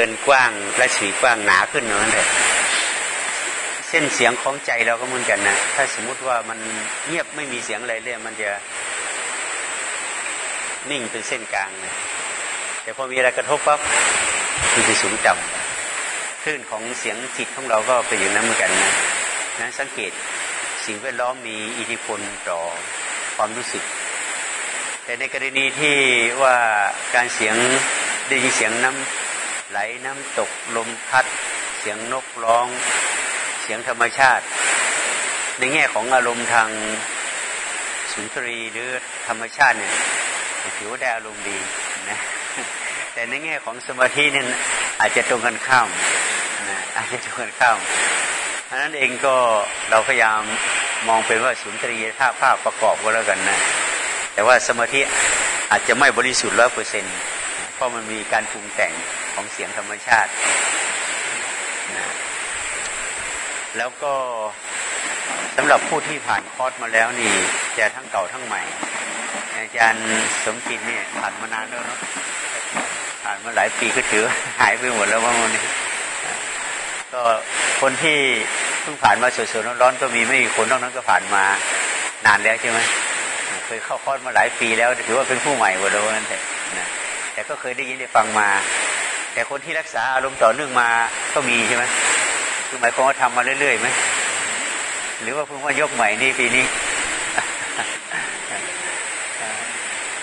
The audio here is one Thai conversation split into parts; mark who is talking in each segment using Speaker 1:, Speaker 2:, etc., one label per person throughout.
Speaker 1: เดินกว้างและสีกว้างหนาขึ้นนั่นแหละเส้นเสียงของใจเราก็เหมือนกันนะถ้าสมมุติว่ามันเงียบไม่มีเสียงอะไรเลยมันจะนิ่งเป็นเส้นกลางนะแต่พอมีอะไรกระทบปั๊บมันจะสูงต่ำคลื่นของเสียงจิตของเราก็เป็นอย่างนั้นเหมือนกันนะนะสังเกตสิ่งแวดล้อมมีอิทธิพลต่อความรู้สึก แต่ในกรณีที่ว่าการเสียงได้ยินเสียงน้ำ ไหลน้ำตกลมพัด เสียงนกร้อง เสียงธรรมชาติ ในแง่ของอารมณ์ทางสุนทรีหรือธรรมชาติเนี่ยถือว่าได้อารมณ์ดีนะแต่ในแง่ของสมาธิเนี่ยอาจจะตรงกันข้ามนะอาจจะตรงกันข้ามเพราะนั้นเองก็เราพยายามมองเป็นว่าสุนทรียท่าภาพประกอบก็แล้วกันนะแต่ว่าสมาธิอาจจะไม่บริสุทธิ์ร้อยเปอร์เซ็นต์ เพราะมันมีการปรุงแต่งของเสียงธรรมชาตินะแล้วก็สำหรับผู้ที่ผ่านคอร์สมาแล้วนี่จะทั้งเก่าทั้งใหม่ อาจารย์สมจิตเนี่ยผ่านมานานแล้วเนาะผ่านมาหลายปีก็ถือหายไปหมดแล้วว่ามันนี้ก็คนที่เพิ่งผ่านมาสดๆร้อนๆก็มีไม่มีคนนอกนั้นก็ผ่านมานานแล้วใช่ไหมเคยเข้าคอร์สมาหลายปีแล้วถือว่าเป็นผู้ใหม่หมดแล้วนั่นแต่นะ แต่ก็เคยได้ยินได้ฟังมา แต่คนที่รักษาอารมณ์ต่อเนื่องมาก็มีใช่ไหมคือหมายความว่าทำมาเรื่อยๆไหมหรือว่าเพิ่งว่ายกใหม่นี่ปีนี้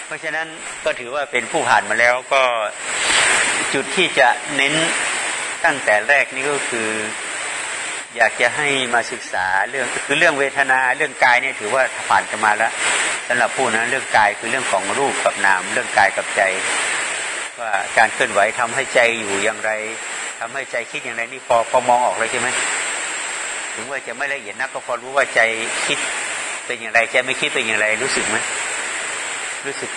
Speaker 1: เพราะฉะนั้นก็ถือว่าเป็นผู้ผ่านมาแล้วก็จุดที่จะเน้นตั้งแต่แรกนี่ก็คือ อยากจะให้มาศึกษาเรื่องคือเรื่องเวทนาเรื่องกายเนี่ยถือว่าผ่านกันมาแล้วสำหรับผู้นั้นเรื่องกายคือเรื่องของรูปกับนาม เรื่องกายกับใจ ว่าการเคลื่อนไหวทำให้ใจอยู่อย่างไรทำให้ใจคิดอย่างไรนี่พอพอมองออกเลยใช่ไหมถึงว่าจะไม่ละเอียดนักก็พอรู้ว่าใจคิดเป็นอย่างไรใจไม่คิดเป็นอย่างไรรู้สึกไหมรู้สึก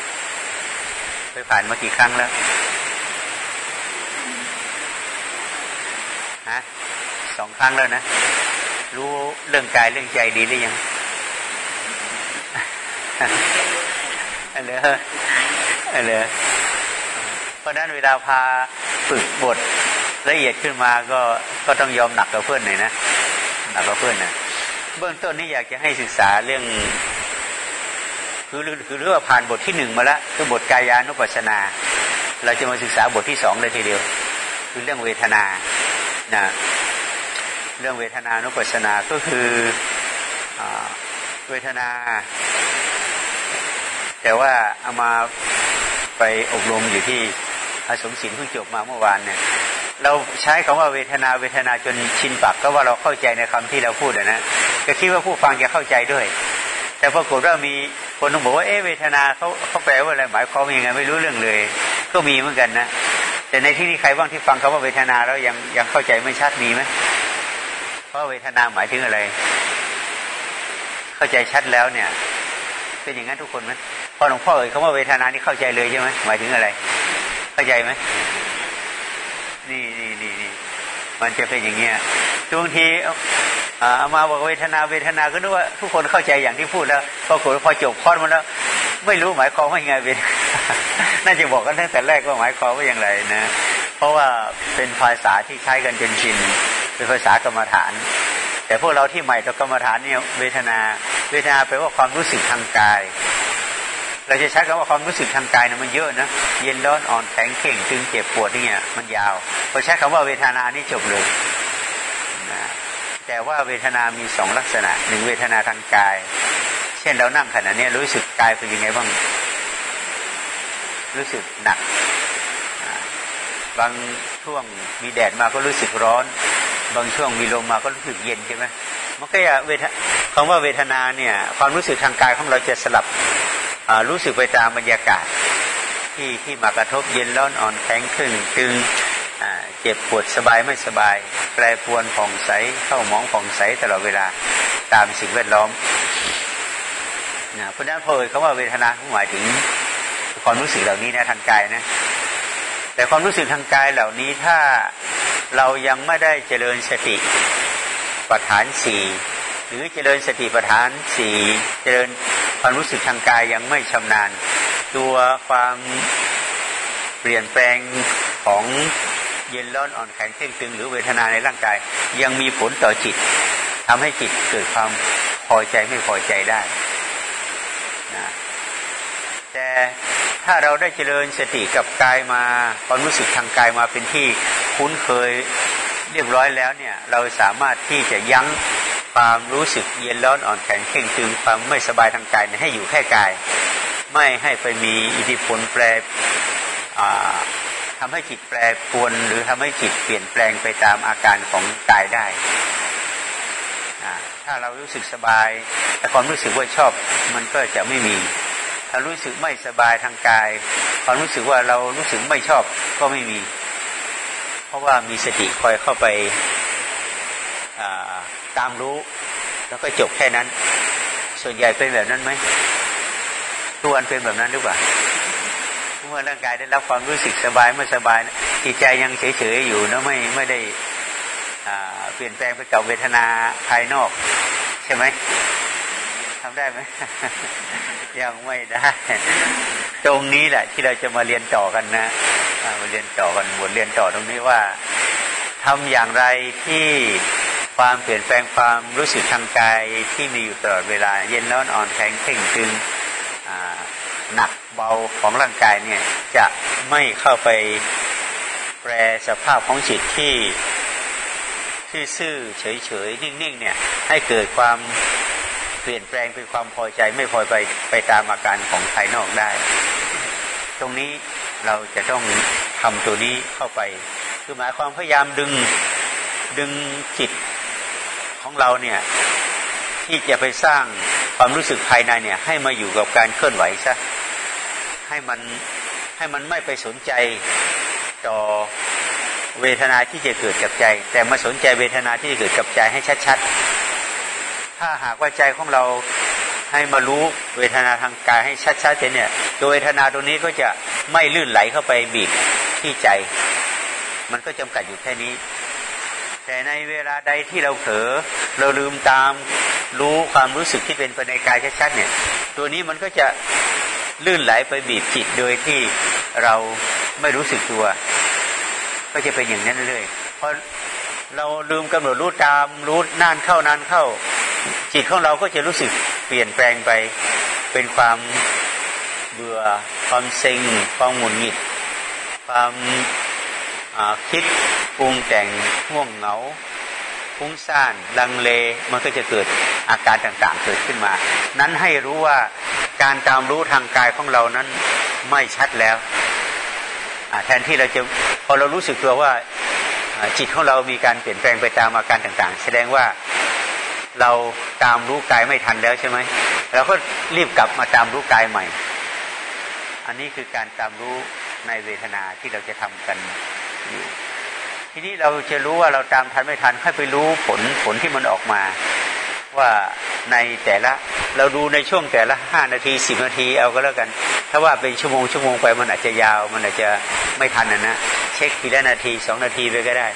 Speaker 1: ไปผ่านมากี่ครั้งแล้วฮะสองครั้งแล้วนะ รู้เรื่องกายเรื่องใจดีหรือยังอะไรอะไรเพ ราะนั้นเวลาพาฝึกบทละเอียดขึ้นมาก็ก็ต้องยอมหนักกับเพื่อนหน่อยนะหนักกับเพื่อนนะเบื้องต้นนี่อยากจะให้ศึกษาเรื่อง คือคือเรื่องผ่านบทที่หนึ่งมาแล้วคือบทกายานุปัสนา เราจะมาศึกษาบทที่สองเลยทีเดียว คือเรื่องเวทนานะเรื่องเวทนานุปัสนาก็คืออเวทนา แต่ว่าเอามาไปอบรมอยู่ที่ อาสมศิลเพิ่งจบมาเมื่อวานเนี่ยเราใช้คำว่าเวทนาเวทนาจนชินปากก็ว่าเราเข้าใจในคำที่เราพูดนะก็คิดว่าผู้ฟังจะเข้าใจด้วย แต่ปรากฏว่ามีคนต้องบอกว่าเอเวทนาเขาเขาแปลว่าอะไรหมายความยังไงไม่รู้เรื่องเลย ก็มีเหมือนกันนะแต่ในที่นี้ใครบ้างที่ฟังคาว่าเวทนาแล้วยังยังเข้าใจไม่ชัดมีไหมเพราะเวทนาหมายถึงอะไร เข้าใจชัดแล้วเนี่ย เป็นอย่างนั้นทุกคนไหมพอหลวงพ่อเอ่ยคำว่าเวทนานี่เข้าใจเลยใช่ไหมหมายถึงอะไร เข้าใจไหมนี่นี่นี่นี่มันจะเป็นอย่างเงี้ยบางทีเอามาบอกเวทนาเวทนาก็นึกว่าทุกคนเข้าใจอย่างที่พูดแล้วพอกพอจบคอร์สมาแล้ว ไม่รู้หมายความว่ายังไงเวทน่าจะบอกกันตั้งแต่แรกว่าหมายความว่าอย่างไรนะ เพราะว่าเป็นภาษาที่ใช้กันจนชินเป็นภาษากรรมฐาน แต่พวกเราที่ใหม่ต่อกรรมฐานเนี่ยเวทนา เวทนาแปลว่าความรู้สึกทางกาย เราจะใช้คำว่าความรู้สึกทางกายนะมันเยอะนะเย็นร้อนอ่อนแข็งเข่งตึงเจ็บปวดนี่เงี้ยมันยาวพอใช้คำว่าเวทนานี่จบเลยนะแต่ว่าเวทนามีสองลักษณะหนึ่งเวทนาทางกาย เช่นเรานั่งขณะนี้รู้สึกกายเป็นยังไงบ้าง รู้สึกหนัก บางช่วงมีแดดมาก็รู้สึกร้อน บางช่วงมีลมมาก็รู้สึกเย็นใช่ไหมมันก็อย่าเวทคำว่าเวทนาเนี่ย ความรู้สึกทางกายของเราจะสลับ รู้สึกไปตามบรรยากาศที่ที่มากระทบเย็นร้อนอ่อนแข็งขึ้นตึงเจ็บปวดสบายไม่สบาย แปรปวนผ่องใสเข้ามองผ่องใสตลอดเวลาตามสิ่งแวดล้อมนะเพราะนั้นพอเอ่ยคำว่าเวทนาหมายถึงความรู้สึกเหล่านี้นะทางกายนะแต่ความรู้สึกทางกายเหล่านี้ถ้าเรายังไม่ได้เจริญสติปัฏฐานสี่ หรือเจริญสติปัฏฐานสี่เจริญความรู้สึกทางกายยังไม่ชำนาญ ตัวความเปลี่ยนแปลงของเย็นร้อนอ่อนแข็งเข่งตึง หรือเวทนาในร่างกาย ยังมีผลต่อจิตทำให้จิตเกิดความพอใจไม่พอใจได้นะแต่ถ้าเราได้เจริญสติกับกายมาความรู้สึกทางกายมาเป็นที่คุ้นเคยเรียบร้อยแล้วเนี่ย เราสามารถที่จะยั้ง ความรู้สึกเย็นร้อนอ่อนแข็งเข่งตึงความไม่สบายทางกายให้อยู่แค่กาย ไม่ให้ไปมีอิทธิพลแปรทำให้จิตแปรปวนหรือทำให้จิตเปลี่ยนแปลงไปตามอาการของกายได้ ถ้าเรารู้สึกสบาย แต่ความรู้สึกว่าชอบมันก็จะไม่มี ถ้ารู้สึกไม่สบายทางกาย ความรู้สึกว่าเรารู้สึกไม่ชอบก็ไม่มี เพราะว่ามีสติคอยเข้าไป ตามรู้ แล้วก็จบแค่นั้น ส่วนใหญ่เป็นแบบนั้นไหมตัวนเป็นแบบนั้นหรือเปล่าเมื่อร่างกายได้รับความรู้สึกสบายไม่สบายจิตใจยังเฉยๆอยู่นะไม่ไม่ได้เปลี่ยนแปลงไปกับเวทนาภายนอก ใช่ไหมทำได้ไหมยังไม่ได้ ตรงนี้แหละที่เราจะมาเรียนต่อกันนะมาเรียนต่อกันบทเรียนต่อตรงนี้ว่าทำอย่างไรที่ ความเปลี่ยนแปลงความรู้สึกทางกายที่มีอยู่ตลอดเวลา เย็นร้อนอ่อนแข็งเข่งตึงหนักเบาของร่างกายเนี่ยจะไม่เข้าไปแปรสภาพของจิตที่ที่ซื่อเฉยๆนิ่งๆเนี่ยให้เกิดความเปลี่ยนแปลงเป็นความพอใจไม่พอไปไปตามอาการของภายนอกได้ ตรงนี้เราจะต้องทำตัวนี้เข้าไป คือหมายความพยายามดึงดึงจิต ของเราเนี่ยที่จะไปสร้างความรู้สึกภายในเนี่ย ให้มาอยู่กับการเคลื่อนไหวซะให้มันให้มันไม่ไปสนใจต่อเวทนาที่จะเกิดกับใจ แต่มาสนใจเวทนาที่จะเกิดกับใจให้ชัดๆ ถ้าหากว่าใจของเราให้มารู้เวทนาทางกายให้ชัดๆเนี่ยโดยเวทนาตรงนี้ก็จะไม่ลื่นไหลเข้าไปบีบที่ใจ มันก็จำกัดอยู่แค่นี้ แต่ในเวลาใดที่เราเผลอเราลืมตามรู้ความรู้สึกที่เป็นไปในกายชัดๆเนี่ย ตัวนี้มันก็จะลื่นไหลไปบีบจิตโดยที่เราไม่รู้สึกตัว ก็จะเป็นอย่างนั้นเรื่อยเพราะเราลืมกำหนดรู้ตามรู้นานเข้านานเข้า จิตของเราก็จะรู้สึกเปลี่ยนแปลงไปเป็นความเบื่อความเซ็งความหงุดหงิด ความคิด ปรุงแต่งห่วงเหงาฟุ้งซ่านลังเลมันก็จะเกิดอาการต่างๆเกิดขึ้นมา นั้นให้รู้ว่าการตามรู้ทางกายของเรานั้นไม่ชัดแล้วแทนที่เราจะพอเรารู้สึกตัวว่าจิตของเรามีการเปลี่ยนแปลงไปตามอาการต่างๆ แสดงว่าเราตามรู้กายไม่ทันแล้วใช่ไหมเราก็รีบกลับมาตามรู้กายใหม่ อันนี้คือการตามรู้ในเวทนาที่เราจะทำกันอยู่ ทีนี้เราจะรู้ว่าเราตามทันไม่ทันค่อยไปรู้ผลผลที่มันออกมา ว่าในแต่ละเราดูในช่วงแต่ละห้านาทีสิบนาทีเอาก็แล้วกัน ถ้าว่าเป็นชั่วโมงชั่วโมงไปมันอาจจะยาว มันอาจจะไม่ทันนะนะเช็คทีละนาทีสองนาทีไปก็ได้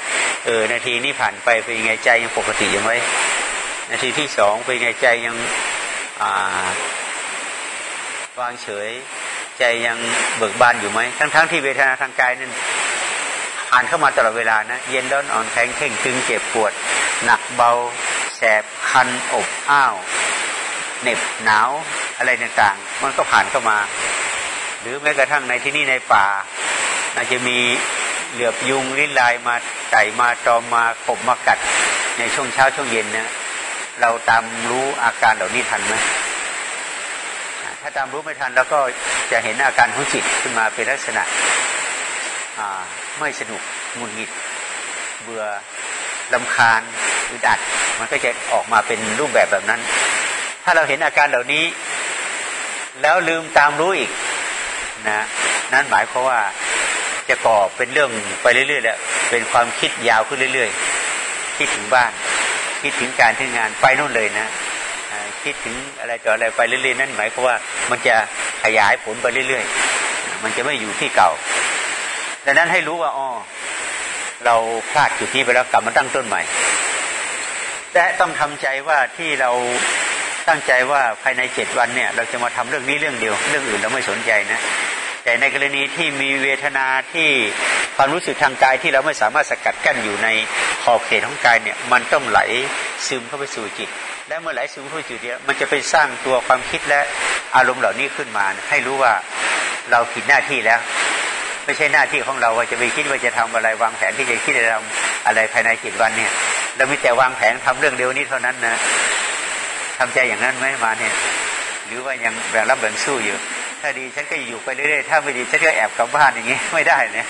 Speaker 1: เออนาทีนี้ผ่านไปเป็นไงใจยังปกติอยู่ไหมนาทีที่สองเป็นไงใจยังอ่าวางเฉย ใจยังเบิกบานอยู่ไหมทั้งๆทที่เวทนาทางกายนั้น อ่านเข้ามาตลอดเวลานะ เย็นร้อนอ่อนแข็งเข่งตึงเจ็บปวด หนักเบา แสบคันอบอ้าวเหน็บหนาวอะไรต่างๆ มันก็ผ่านเข้ามา หรือแม้กระทั่งในที่นี่ในป่า อาจจะมีเหลือบยุงลิ้นลายมาไก่มาตอมมาขบมากัดในช่วงเช้าช่วงเย็นเนะเราตามรู้อาการเหล่านี้ทันไหมถ้าตามรู้ไม่ทัน แล้วก็จะเห็นอาการของจิตขึ้นมาเป็นลักษณะ ไม่สนุกงุนงิด เบื่อลำคาญอึดอัด มันก็จะออกมาเป็นรูปแบบแบบนั้น ถ้าเราเห็นอาการเหล่านี้ แล้วลืมตามรู้อีกนะนั่นหมายความว่าจะก่อเป็นเรื่องไปเรื่อยๆแล้วเป็นความคิดยาวขึ้นเรื่อย ๆ คิดถึงบ้าน คิดถึงการที่งานไปนู่นเลยนะคิดถึงอะไรต่ออะไรไปเรื่อยๆนั่นหมายความว่ามันจะขยายผลไปเรื่อย ๆ มันจะไม่อยู่ที่เก่า ดังนั้นให้รู้ว่าอ๋อเราพลาดจุดนี้ไปแล้วกลับมาตั้งต้นใหม่แต่ต้องทำใจว่าที่เราตั้งใจว่าภายในเจ็ดวันเนี่ย เราจะมาทำเรื่องนี้เรื่องเดียว เรื่องอื่นเราไม่สนใจนะแต่ในกรณีที่มีเวทนาที่ความรู้สึกทางกายที่เราไม่สามารถสกัดกั้นอยู่ในขอบเขตของกายเนี่ย มันต้องไหลซึมเข้าไปสู่จิต และเมื่อไหลซึมเข้าไปสู่จิตมันจะไปสร้างตัวความคิดและอารมณ์เหล่านี้ขึ้นมา ให้รู้ว่าเราผิดหน้าที่แล้ว ไม่ใช่หน้าที่ของเราว่าจะไปคิดว่าจะทำอะไรวางแผนที่จะคิดจะทำอะไรภายในจิตวันเนี่ย เรามีแต่วางแผนทำเรื่องเดียวนี้เท่านั้นนะทำใจอย่างนั้นไหมมาเนี่ย หรือว่ายังแบ่งรับแบ่งสู้อยู่ ถ้าดีฉันก็อยู่ไปเรื่อยๆถ้าไม่ดีฉันก็แอบกลับบ้านอย่างนี้ไม่ได้เนี่ย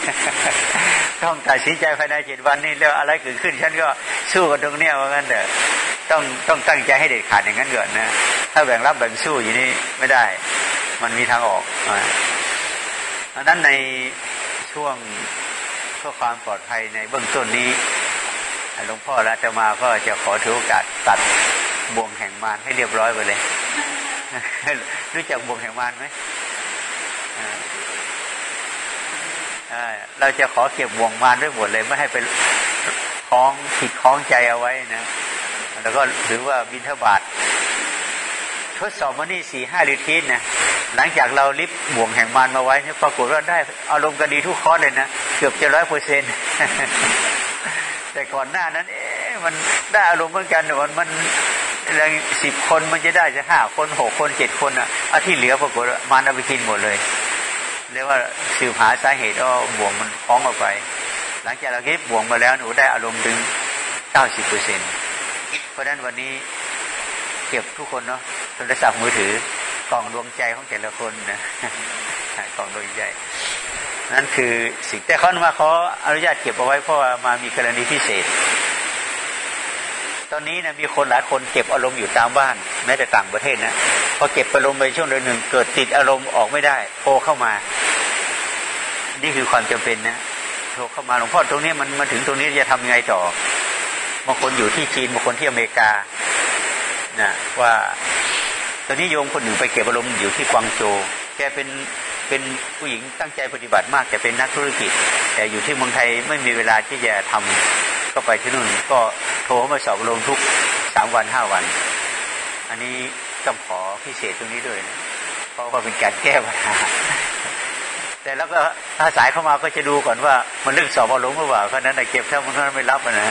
Speaker 1: ต้องตัดสินใจภายในเจ็ดวันนี้แล้วอะไรเกิดขึ้น ฉันก็สู้กันตรงเนี้ยว่างั้นเถอะต้องต้องตั้งใจให้เด็ดขาดอย่างนั้นก่อนนะถ้าแบ่งรับแบ่งสู้อย่างนี้ไม่ได้ มันมีทางออก เพราะนั้นในช่วงเพื่อความปลอดภัยในเบื้องต้นนี้หลวงพ่อและจะมาก็จะขอถือโอกาสตัดบ่วงแห่งมารให้เรียบร้อยไปเลย รู้จักบ่วงแห่งมารไหมเราจะขอเก็บบ่วงมารด้วยหมดเลยไม่ให้เป็นคล้องผิดคล้องใจเอาไว้นะ แล้วก็ถือว่าบินทบาททดสอบมานี่สี่ห้าลิทินนะ หลังจากเราลิฟบ่วงแห่งมารมาไว้ปรากฏว่าได้อารมณ์กันดีทุกข้อเลยนะเกือบจะร้อยเปอร์เซ็นต์แต่ก่อนหน้านั้น เอ๊ะมันได้อารมณ์เหมือนกันแต่มันแล้วสิบคนมันจะได้จะห้าคนหกคนเจ็ดคนอะอาที่เหลือปรากฏมันเอาไปกินหมดเลยเรียกว่าสืบหาสาเหตุว่าบ่วงมันคล้องออกไป หลังจากเราเก็บบ่วงมาแล้วหนูได้อารมณ์ถึงเก้าสิบเปอร์เซ็นเพราะฉะนั้นวันนี้เก็บทุกคนเนาะโทรศัพท์มือถือ กล่องดวงใจของแต่ละคนนะกล่องดวงใจนั่นคือสิ่งแต่เขามาเขาอนุญาตเก็บเอาไว้เพราะว่ามามีกรณีพิเศษ ตอนนี้นะมีคนหลายคนเก็บอารมณ์อยู่ตามบ้านแม้แต่ต่างประเทศนะพอเก็บอารมณ์ไปช่วงเดือนหนึ่งเกิดติดอารมณ์ออกไม่ได้โทรเข้ามา นี่คือความจำเป็นนะโทรเข้ามาหลวงพ่อตรงนี้มันมาถึงตรงนี้จะทำยังไงต่อบางคนอยู่ที่จีนบางคนที่อเมริกานะว่า อนนี้โยมคนหนึ่งไปเก็บอารมณ์อยู่ที่กวางโจ แกเป็นเป็นผู้หญิงตั้งใจปฏิบัติมากแต่เป็นนักธุรกิจ แต่อยู่ที่เมืองไทยไม่มีเวลาที่จะทำก็ไปที่นู่น ก็โทรมาสอบลงทุกสามวันห้าวัน อันนี้ต้องขอพิเศษตรงนี้ด้วยนะเพราะว่าเป็นการแก้ปัญหาแต่แล้วก็ถ้าสายเข้ามาก็จะดูก่อนว่า มันเรื่องสอบอารมณ์หรือเปล่าเพราะนั้นเก็บถ้ามันไม่รับนะ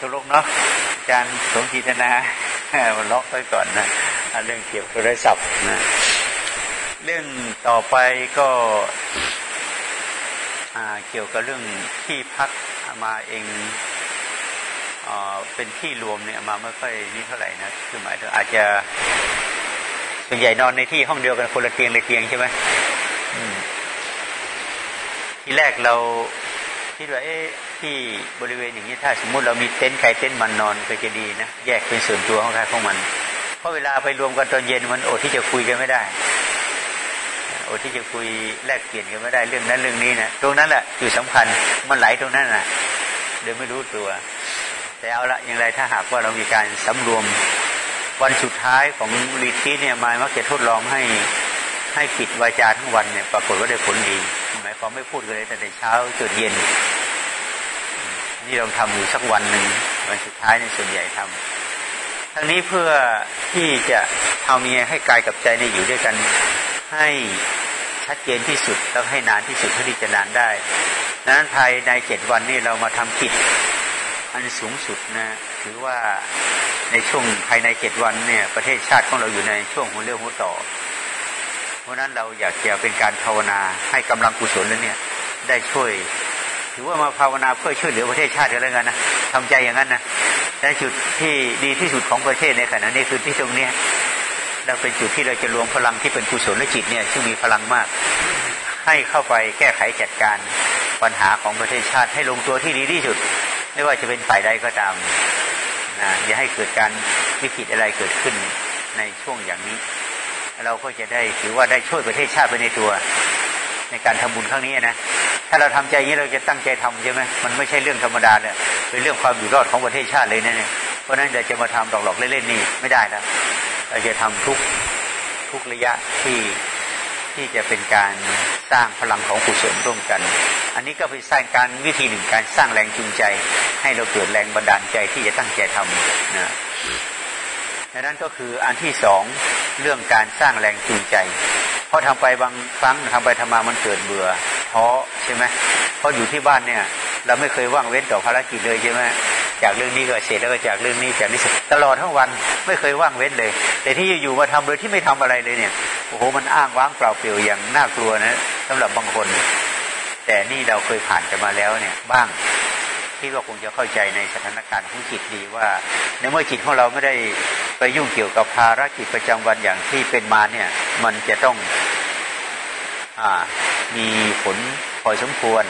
Speaker 1: ตกลงเนาะอาจารย์สมจิตนา มันล็อกไว้ก่อนนะเรื่องเก็บโทรศัพท์นะเรื่องต่อไปก็เกี่ยวกับเรื่องที่พักมาเองเอเป็นที่รวมเนี่ยมาไม่ค่อยนี่เท่าไหร่นะคือหมายถึงอาจจะส่วนใหญ่นอนในที่ห้องเดียวกันคนละเตียงเลยเตียงใช่ไหมที่แรกเราคิดว่าเอ๊ะ ที่บริเวณอย่างนี้ถ้าสมมุติเรามีเต็นท์ใครเต็นท์มันนอนก็จะดีนะแยกเป็นส่วนตัวของใครของมัน เพราะเวลาไปรวมกันตอนเย็นมันอดที่จะคุยกันไม่ได้โอที่จะคุยแลกเปลี่ยนกันไม่ได้เรื่องนั้นเรื่องนี้นะตรงนั้นแหละจุดสาคัญมันไหลตรงนั้นน่ะเดี๋ยวไม่รู้ตัว แต่เอาละอย่างไรถ้าหากว่าเรามีการสำรวมวันสุดท้ายของรีทีเนี่ยมามักจะทดลองให้ให้ปิดวาจาทั้งวันเนี่ยปรากฏว่าได้ผลดีหมายความไม่พูดเลยแต่ในเช้าจนเย็น นี่เราทำอยู่สักวันหนึ่งวันสุดท้ายในส่วนใหญ่ทำทั้งนี้เพื่อที่จะทำยังไงให้กายกับใจเนี่อยู่ด้วยกัน ให้ชัดเจนที่สุดแล้วให้นานที่สุดเท่าที่จะนานได้ดังนั้นภายในเจ็ดวันนี้เรามาทำกิจอันสูงสุดนะถือว่าในช่วงภายในเจ็ดวันเนี่ย ประเทศชาติของเราอยู่ในช่วงหัวเรื่องหัวต่อ เพราะนั้นเราอยากจะเป็นการภาวนาให้กำลังกุศลแล้วเนี่ยได้ช่วย ถือว่ามาภาวนาเพื่อช่วยเหลือประเทศชาติกันแล้วกันะทำใจอย่างนั้นนะและจุดที่ดีที่สุดของประเทศในขณะนี้คือที่ตรงเนี้ยเราเป็นจุดที่เราจะรวมพลังที่เป็นกุศลและจิตเนี่ยซึ่งมีพลังมาก ให้เข้าไปแก้ไขจัดการปัญหาของประเทศชาติให้ลงตัวที่ดีที่สุด ไม่ว่าจะเป็นฝ่ายใดก็ตามนะอย่าให้เกิดการวิกฤตอะไรเกิดขึ้นในช่วงอย่างนี้ เราก็จะได้ถือว่าได้ช่วยประเทศชาติไปในตัว ในการทำบุญครั้งนี้นะถ้าเราทำใจอย่างนี้เราจะตั้งใจทำใช่ไหมมันไม่ใช่เรื่องธรรมดาเลยเป็นเรื่องความอยู่รอดของประเทศชาติเลยนะเนี่ยเพราะนั้นเราจะมาทำหลอกๆเล่นๆนี่ไม่ได้แล้วเราจะทำทุกทุกระยะที่ที่จะเป็นการสร้างพลังของกุศลร่วมกัน อันนี้ก็เป็นสร้างการวิธีหนึ่งการสร้างแรงจูงใจ ให้เราเกิดแรงบันดาลใจที่จะตั้งใจทำนะดังนั้นก็คืออันที่สองเรื่องการสร้างแรงจูงใจ เพราะทำไปบางครั้งทำไปทำมามันเกิดเบื่อท้อใช่ไหมเพราะอยู่ที่บ้านเนี่ย เราไม่เคยว่างเว้นต่อภารกิจเลยใช่ไหมจากเรื่องนี้ก็เสร็จแล้วก็จากเรื่องนี้จากนี้เสร็จตลอดทั้งวันไม่เคยว่างเว้นเลย แต่ที่อยู่มาทำโดยที่ไม่ทำอะไรเลยเนี่ยโอ้โหมันอ้างว้างเปล่าเปลี่ยวอย่างน่ากลัวนะสำหรับ บางคน แต่นี่เราเคยผ่านกันมาแล้วเนี่ย บ้าง ที่ก็คงจะเข้าใจในสถานการณ์ของจิตดีว่า ในเมื่อจิตของเราไม่ได้ไปยุ่งเกี่ยวกับภารกิจประจำวันอย่างที่เป็นมาเนี่ย มันจะต้องอ่ามีผลพอสมควร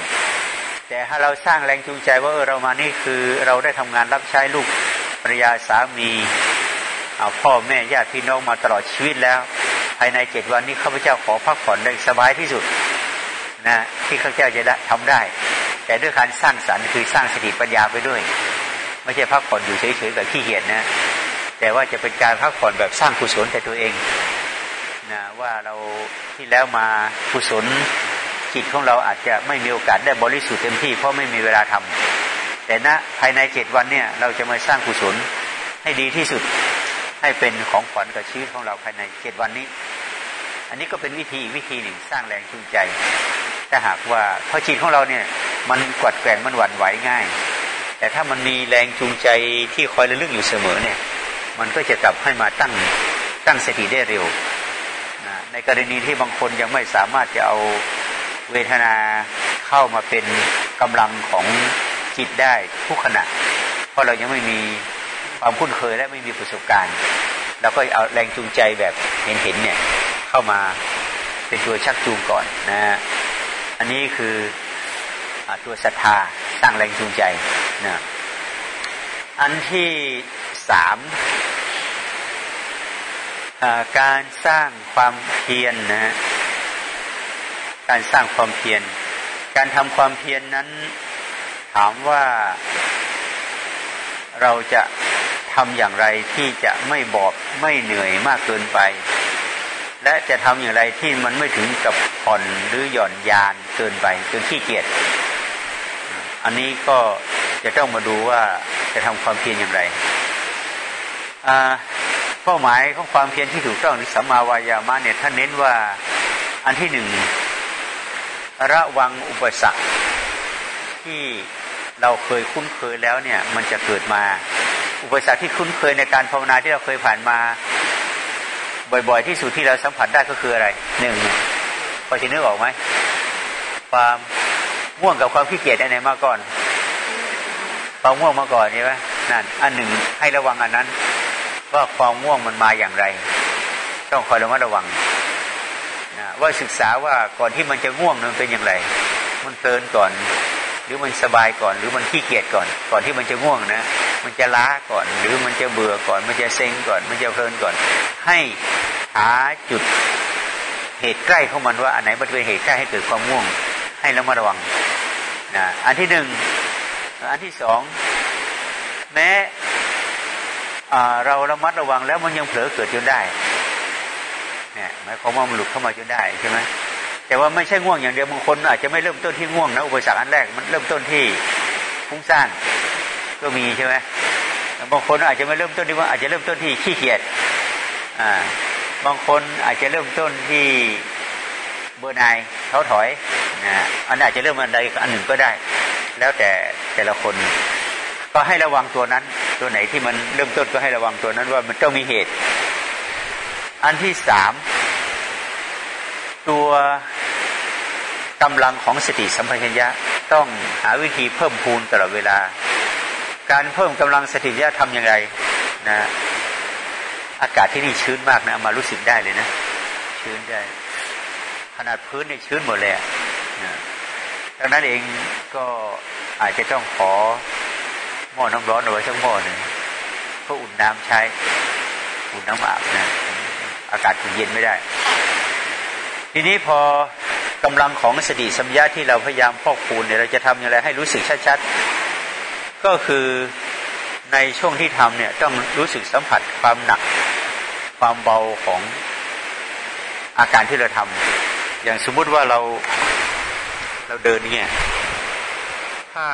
Speaker 1: แต่ถ้าเราสร้างแรงจูงใจว่าเออเรามานี่คือเราได้ทำงานรับใช้ลูกภรรยาสามีเอาพ่อแม่ญาติพี่น้องมาตลอดชีวิตแล้ว ภายในเจ็ดวันนี้ข้าพเจ้าขอพักผ่อนได้สบายที่สุดนะที่ข้าพเจ้าจะได้ทำได้ แต่ด้วยการสร้างสรรค์คือสร้างสติปัญญาไปด้วย ไม่ใช่พักผ่อนอยู่เฉยๆแบบขี้เกียจนะแต่ว่าจะเป็นการพักผ่อนแบบสร้างกุศลแต่ตัวเองนะว่าเราที่แล้วมากุศลจิตของเราอาจจะไม่มีโอกาสได้บริสุทธิ์เต็มที่เพราะไม่มีเวลาทำแต่ณภายในเจ็ดวันเนี่ยเราจะมาสร้างกุศลให้ดีที่สุดให้เป็นของขวัญกับชีวิตของเราภายในเจ็ดวันนี้ อันนี้ก็เป็นวิธีวิธีหนึ่งสร้างแรงจูงใจถ้าหากว่าพราะจิตของเราเนี่ย มันกวัดแกว่งมันหวั่นไหวง่าย แต่ถ้ามันมีแรงจูงใจที่คอยระลึกอยู่เสมอเนี่ย มันก็จะกลับให้มาตั้งตั้งสติได้เร็วนะในกรณีที่บางคนยังไม่สามารถจะเอาเวทนาเข้ามาเป็นกำลังของจิตได้ทุกขณะ เพราะเรายังไม่มีความคุ้นเคยและไม่มีประสบการณ์เราก็เอาแรงจูงใจแบบเห็นเห็นเนี่ยเข้ามาเป็นตัวชักจูงก่อนนะ อันนี้คือ ตัวศรัทธาสร้างแรงจูงใจนะอันที่สามการสร้างความเพียรนนะการสร้างความเพียร การทำความเพียรนนั้น ถามว่าเราจะทำอย่างไรที่จะไม่บอบไม่เหนื่อยมากเกินไป และจะทำอย่างไรที่มันไม่ถึงกับผ่อนหรือหย่อนยานเกินไปจนขี้เกียจ อันนี้ก็จะต้องมาดูว่าจะทำความเพียรอย่างไรเป้าหมายของความเพียรที่ถูกต้องหรือสัมมาวายามะเนี่ยท่านเน้นว่าอันที่หนึ่งระวังอุปสรรคที่เราเคยคุ้นเคยแล้วเนี่ยมันจะเกิดมา อุปสรรคที่คุ้นเคยในการภาวนาที่เราเคยผ่านมา บ่อยๆ ที่สุดที่เราสัมผัสได้ก็คืออะไรหนึ่งพอจะนึกออกไหมความ ง่วงกับความขี้เกียจอันไหนมาก่อนความง่วงมาก่อนใช่ไหมนั่นอันหนึ่งให้ระวังอันนั้น ว่าความง่วงมันมาอย่างไร ต้องคอยระมัดระวังนะว่าศึกษาว่าก่อนที่มันจะง่วงมันเป็นอย่างไร มันเกินก่อน หรือมันสบายก่อน หรือมันขี้เกียจก่อน ก่อนที่มันจะง่วงนะ มันจะล้าก่อน หรือมันจะเบื่อก่อน มันจะเซ็งก่อน มันจะเพลินก่อน ให้หาจุดเหตุใกล้ของมันว่าอันไหนมันเป็นเหตุใกล้ให้เกิดความง่วง ให้ระมัดระวังนะอันที่หนึ่งอันที่สองแม้เราระมัดระวังแล้วมันยังเผลอเกิดจนได้เนี่ยหมายความว่ามันหลุดเข้ามาจนได้ใช่ไหมแต่ว่าไม่ใช่ง่วงอย่างเดียวบางคนอาจจะไม่เริ่มต้นที่ง่วงนะอุปสรรคอันแรกมันเริ่มต้นที่ฟุ้งซ่านก็มีใช่ไหมบางคนอาจจะไม่เริ่มต้นที่ว่าอาจจะเริ่มต้นที่ขี้เกียจอ่าบางคนอาจจะเริ่มต้นที่เบอร์นายเขาถอย อันอาจจะเริ่มอันใดอันหนึ่งก็ได้ แล้วแต่แต่ละคน ก็ให้ระวังตัวนั้น ตัวไหนที่มันเริ่มต้นก็ให้ระวังตัวนั้นว่ามันต้องมีเหตุ อันที่สามตัวกำลังของสติสัมปชัญญะต้องหาวิธีเพิ่มพูนตลอดเวลา การเพิ่มกำลังสติปัญญะทำอย่างไรนะอากาศที่นี่ชื้นมากนะมารู้สึกได้เลยนะ ชื้นได้ ขนาดพื้นเนี่ยชื้นหมดเลยนะ ดังนั้นเองก็อาจจะต้องขอหม้อน้ำร้อนเอาไว้สักหม้อหนึ่งเพื่ออุ่นน้ำใช้ อุ่นน้ำอาบนะ อากาศถึงเย็นไม่ได้ ทีนี้พอกำลังของสติสัมยาที่เราพยายามพอกพูนเนี่ยเราจะทำอย่างไรให้รู้สึกชัดๆ ก็คือในช่วงที่ทำเนี่ยต้องรู้สึกสัมผัสความหนัก ความเบาของอาการที่เราทำอย่างสมมุติว่าเรา เราเดินเนี่ยถ้า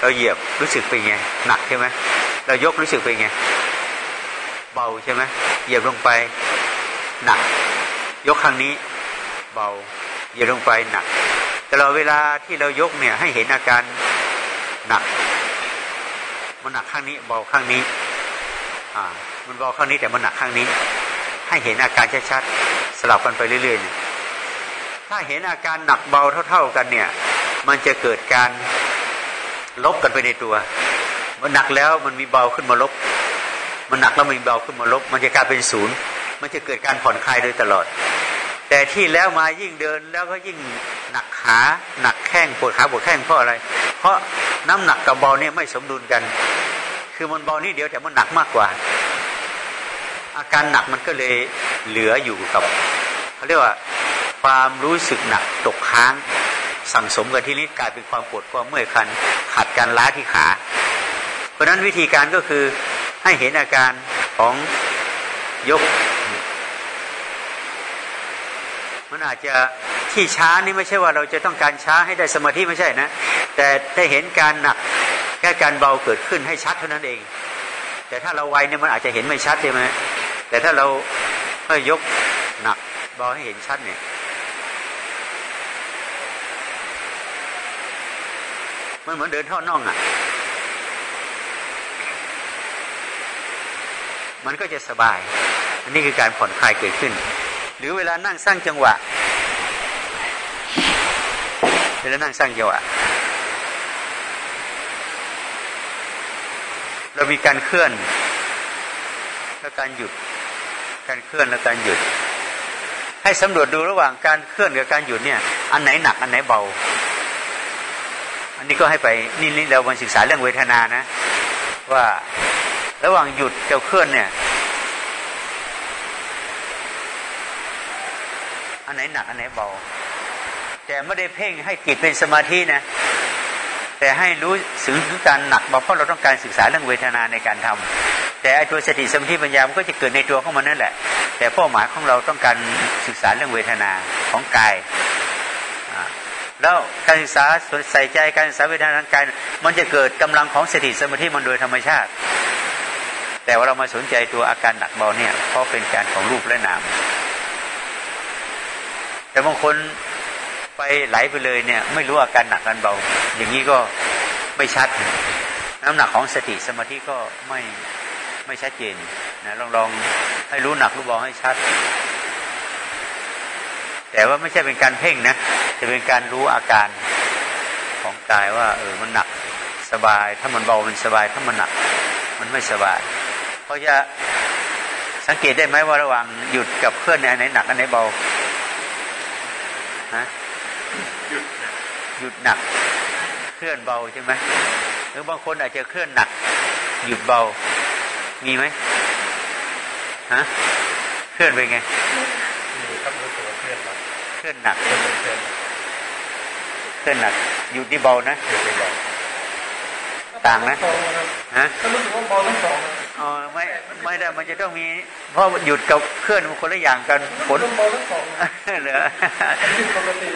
Speaker 1: เราเหยียบรู้สึกเป็นไงหนักใช่ไหมเรายกรู้สึกเป็นไงเบาใช่ไหมเหยียบลงไปหนัก ยกครั้งนี้ เบาเหยียดลงไปหนักตลอดเวลาที่เรายกเนี่ยให้เห็นอาการหนัก มันหนักข้างนี้เบาข้างนี้อ่ามันเบาข้างนี้แต่มันหนักข้างนี้ ให้เห็นอาการชัดๆสลับกันไปเรื่อยๆ ถ้าเห็นอาการหนักเบาเท่า ๆกันเนี่ย มันจะเกิดการลบกันไปในตัว มันหนักแล้วมันมีเบาขึ้นมาลบ มันหนักแล้วมันมีเบาขึ้นมาลบ มันจะกลายเป็นศูนย์ มันจะเกิดการผ่อนคลายโดยตลอด แต่ที่แล้วมายิ่งเดินแล้วก็ยิ่งหนักขาหนักแข้งปวดขาปวดแข้งเพราะอะไร เพราะน้ำหนักกับเบาเนี่ยไม่สมดุลกัน คือมันเบานิดเดียวแต่มันหนักมากกว่า อาการหนักมันก็เลยเหลืออยู่กับเขาเรียกว่า ความรู้สึกหนักตกค้าง สั่งสมกันที่นี้กลายเป็นความปวดความเมื่อยคันขัดการล้าที่ขา เพราะนั้นวิธีการก็คือให้เห็นอาการของยก มันอาจจะที่ช้านี่ไม่ใช่ว่าเราจะต้องการช้าให้ได้สมาธิไม่ใช่นะ แต่ได้เห็นการหนักแค่การเบาเกิดขึ้นให้ชัดเท่านั้นเอง แต่ถ้าเราไวเนี่ยมันอาจจะเห็นไม่ชัดใช่ไหมแต่ถ้าเราให้ยกหนักเบาให้เห็นชัดเนี่ย มันเหมือนเดินท่อน่องอะ มันก็จะสบาย อันนี้คือการผ่อนคลายเกิดขึ้น หรือเวลานั่งสร้างจังหวะ เวลานั่งสร้างจังหวะ เรามีการเคลื่อนและการหยุด การเคลื่อนและการหยุด ให้สำรวจดูระหว่างการเคลื่อนกับการหยุดเนี่ย อันไหนหนักอันไหนเบา นนี้ก็ให้ไปนี่นี่เรามาศึกษาเรื่องเวทนานะ ว่าระหว่างหยุดกับเคลื่อนเนี่ยอันไหนหนักอันไหนเบา แต่ไม่ได้เพ่งให้จิตเป็นสมาธินะแต่ให้รู้สึงถึงการหนักเบาเพราะเราต้องการศึกษาเรื่องเวทนาในการทำแต่ไอตัวสติสมาธิปัญญามันก็จะเกิดในตัวของมันนั่นแหละ แต่เป้าหมายของเราต้องการศึกษาเรื่องเวทนาของกาย แล้วการศึกษาใส่ใจการศึกษาเวทนาทางกายมันจะเกิดกำลังของสติสมาธิมันโดยธรรมชาติ แต่ว่าเรามาสนใจตัวอาการหนักเบาเนี่ยเพราะเป็นการของรูปและนาม แต่บางคนไปไหลไปเลยเนี่ย ไม่รู้อาการหนักการเบา อย่างนี้ก็ไม่ชัด น้ำหนักของสติสมาธิก็ไม่ไม่ชัดเจนนะลองลองให้รู้หนักรู้เบาให้ชัด แต่ว่าไม่ใช่เป็นการเพ่งนะจะเป็นการรู้อาการของกายว่า เออมันหนักสบาย ถ้ามันเบามันสบาย ถ้ามันหนัก มันไม่สบายเพราะจะสังเกตได้ไหมว่าระหว่างหยุดกับเคลื่อนอันไหนหนักอันไหนเบาฮะหยุดหยุดหนัก เคลื่อนเบาใช่ไหมหรือบางคนอาจจะเคลื่อนหนัก หยุดเบามีไหมฮะเคลื่อนไปไง เคลื่อนหนักเคลื่อนเคลื่อนหนักอยู่ที่เบานะอยู่ที่เบาต่างนะฮะ
Speaker 2: ก็รู้สึกว่าเบาทั้งสอง
Speaker 1: อ๋อไม่ไม่ได้มันจะต้องมี เพราะหยุดกับเคลื่อนคนละอย่างกัน
Speaker 2: ผลเบาทั้งสองเหรอปกติ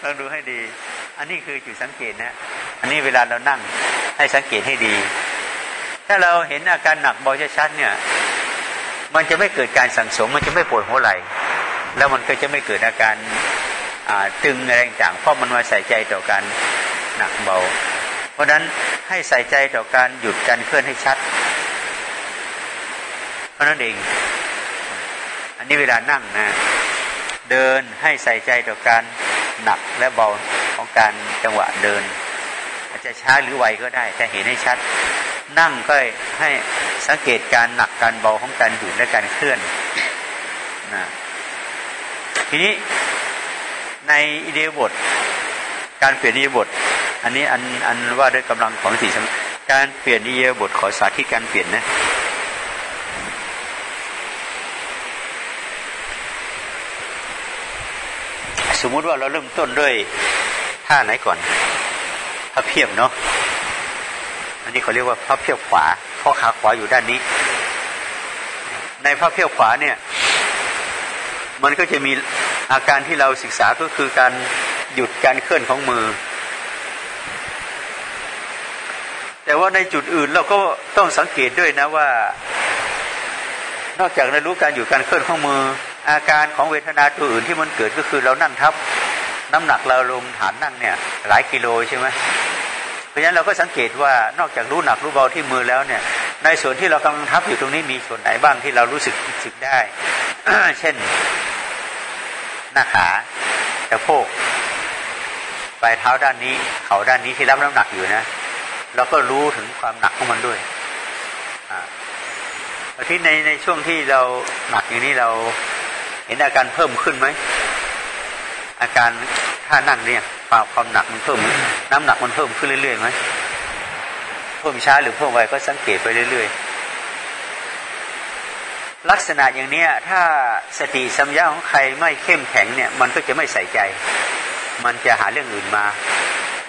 Speaker 1: เราดูให้ดี อันนี้คือจุดสังเกตนะ อันนี้เวลาเรานั่งให้สังเกตให้ดี ถ้าเราเห็นอาการหนักเบาชัดเนี่ย มันจะไม่เกิดการสั่งสม มันจะไม่ปวดหัวไหล่ แล้วมันก็จะไม่เกิดอาการตึงอะไรต่างเพราะมันมาใส่ใจต่อการหนักเบา เพราะฉะนั้นให้ใส่ใจต่อการหยุดการเคลื่อนให้ชัดเพราะนั้นเอง อันนี้เวลานั่งนะ เดินให้ใส่ใจต่อการหนักและเบาของการจังหวะเดิน อาจจะช้าหรือไวก็ได้แต่เห็นให้ชัด นั่งก็ให้สังเกตการหนักการเบาของการหยุดและการเคลื่อนนะ ทีนี้ในอิเดียบท การเปลี่ยนอิเดียบท อันนี้อันอันว่าด้วยกำลังของสี่สมการเปลี่ยนอิเดียบทขอสาธิตการเปลี่ยนนะสมมุติว่าเราเริ่มต้นด้วยท่าไหนก่อนพับเพียบเนาะอันนี้เขาเรียกว่าพับเพียบขวาข้อขาขวาอยู่ด้านนี้ ในพับเพียบขวาเนี่ย มันก็จะมีอาการที่เราศึกษาก็คือการหยุดการเคลื่อนของมือ แต่ว่าในจุดอื่นเราก็ต้องสังเกตด้วยนะว่า นอกจากเรารู้การหยุดการเคลื่อนของมือ อาการของเวทนาตัวอื่นที่มันเกิดก็คือเรานั่งทับ น้ำหนักเราลงฐานนั่งเนี่ย หลายกิโลใช่ไหมเพราะฉะนั้นเราก็สังเกตว่านอกจากรู้หนักรู้เบาที่มือแล้วเนี่ย ในส่วนที่เรากำลังทับอยู่ตรงนี้มีส่วนไหนบ้างที่เรารู้สึกสึกได้ เช่น หน้าขาสะโพกปลายเท้าด้านนี้ เข่าด้านนี้ที่รับน้ำหนักอยู่นะเราก็รู้ถึงความหนักของมันด้วยอาที่ในในช่วงที่เราหนักอย่างนี้เราเห็นอาการเพิ่มขึ้นไหมอาการท่านั่งเนี่ยความความหนักมันเพิ่ม น้ำหนักมันเพิ่มขึ้นเรื่อยๆไหมเพิ่มช้าหรือเพิ่มไวก็สังเกตไปเรื่อยๆ ลักษณะอย่างนี้ถ้าสติสัมยาของใครไม่เข้มแข็งเนี่ย มันก็จะไม่ใส่ใจ มันจะหาเรื่องอื่นมา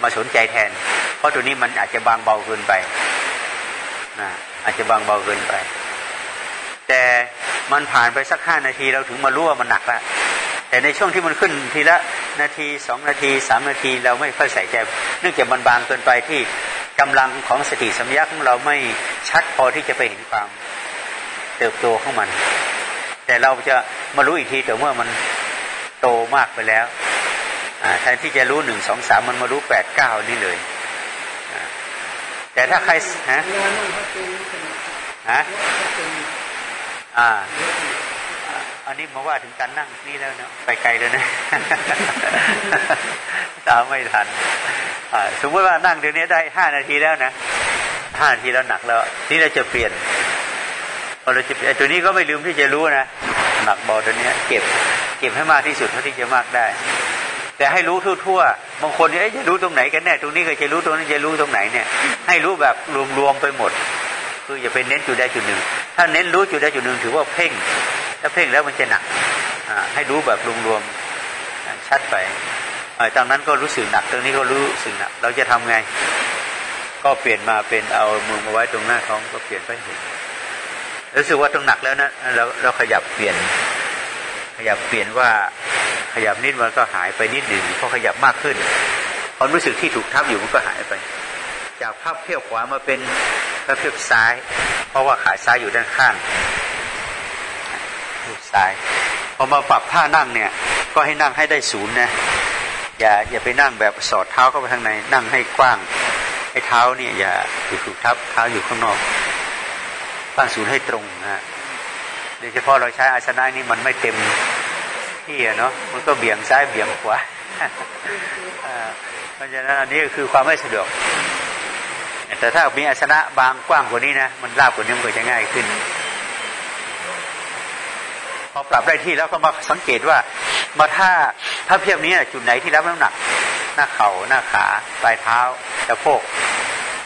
Speaker 1: มาสนใจแทน เพราะตัวนี้มันอาจจะบางเบาเกินไปนะอาจจะบางเบาเกินไป แต่มันผ่านไปสักห้านาทีเราถึงมารู้ว่ามันหนักล้วแต่ในช่วงที่มันขึ้นทีละนาทีสองนาทีสามนาทีเราไม่ค่อยใส่ใจเนื่องจากมันบางเกินไปที่กำลังของสติสัมยาของเราไม่ชัดพอที่จะไปเห็นความ เติบโตของมัน แต่เราจะมารู้อีกทีแต่เมื่อมันโตมากไปแล้วแทนที่จะรู้หนึ่งสองสามมันมารู้แปดเก้านี่เลย แต่ถ้าใครฮะฮะอ่าอันนี้มาว่าถึงการนั่งนี่แล้วเนาะไปไกลเลยนะตามไม่ทันสมมติว่านั่งเดี๋ยวนี้ได้ห้านาทีแล้วนะห้านาทีแล้วหนักแล้ว นี่เราจะเปลี่ยน พอเราจะไอตัวนี้ก็ไม่ลืมที่จะรู้นะหนักเบาตัวนี้เก็บเก็บให้มากที่สุดเท่าที่จะมากได้ แต่ให้รู้ทั่วๆบางคนเนี่ยจะรู้ตรงไหนกันแน่ตรงนี้ก็จะรู้ตรงนั้นจะรู้ตรงไหนเนี่ย ให้รู้แบบรวมๆไปหมด คืออย่าไปเน้นจุดใดจุดหนึ่ง ถ้าเน้นรู้จุดใดจุดหนึ่งถือว่าเพ่ง ถ้าเพ่งแล้วมันจะหนักให้รู้แบบรวมๆชัดไปตอนนั้นก็รู้สึกหนักตรงนี้ก็รู้สึกหนัก เราจะทำไง ก็เปลี่ยนมาเป็นเอามือมาไว้ตรงหน้าท้องก็เปลี่ยนไปเห็น รู้สึกว่าตรงหนักแล้วนะเราเราขยับเปลี่ยน ขยับเปลี่ยนว่าขยับนิดมันก็หายไปนิดหนึ่งพอขยับมากขึ้นความรู้สึกที่ถูกทับอยู่มันก็หายไป จากภาพเพี้ยวขวามาเป็นภาพเพี้ยวซ้าย เพราะว่าขาซ้ายอยู่ด้านข้างซ้ายพอมาปรับท่านั่งเนี่ย ก็ให้นั่งให้ได้ศูนย์นะอย่าอย่าไปนั่งแบบสอดเท้าเข้าไปข้างในนั่งให้กว้าง ให้เท้าเนี่ยอย่าอยู่ถูกทับเท้าอยู่ข้างนอก ตั้งศูนย์ให้ตรงนะโดยเฉพาะเราใช้อาสนะนี้มันไม่เต็มที่เนาะมันก็เบี่ยงซ้ายเบี่ยงขวาเพราะฉะนั้นอันนี้คือความไม่สะดวก แต่ถ้ามีอาสนะบางกว้างกว่านี้นะมันราบกว่านี้มันก็จะง่ายขึ้น พอปรับได้ที่แล้วก็มาสังเกตว่า มาถ้าถ้าเพียบนี้จุดไหนที่รับน้ำหนัก หน้าเขา่าหน้าขาปลายเท้าสะโพก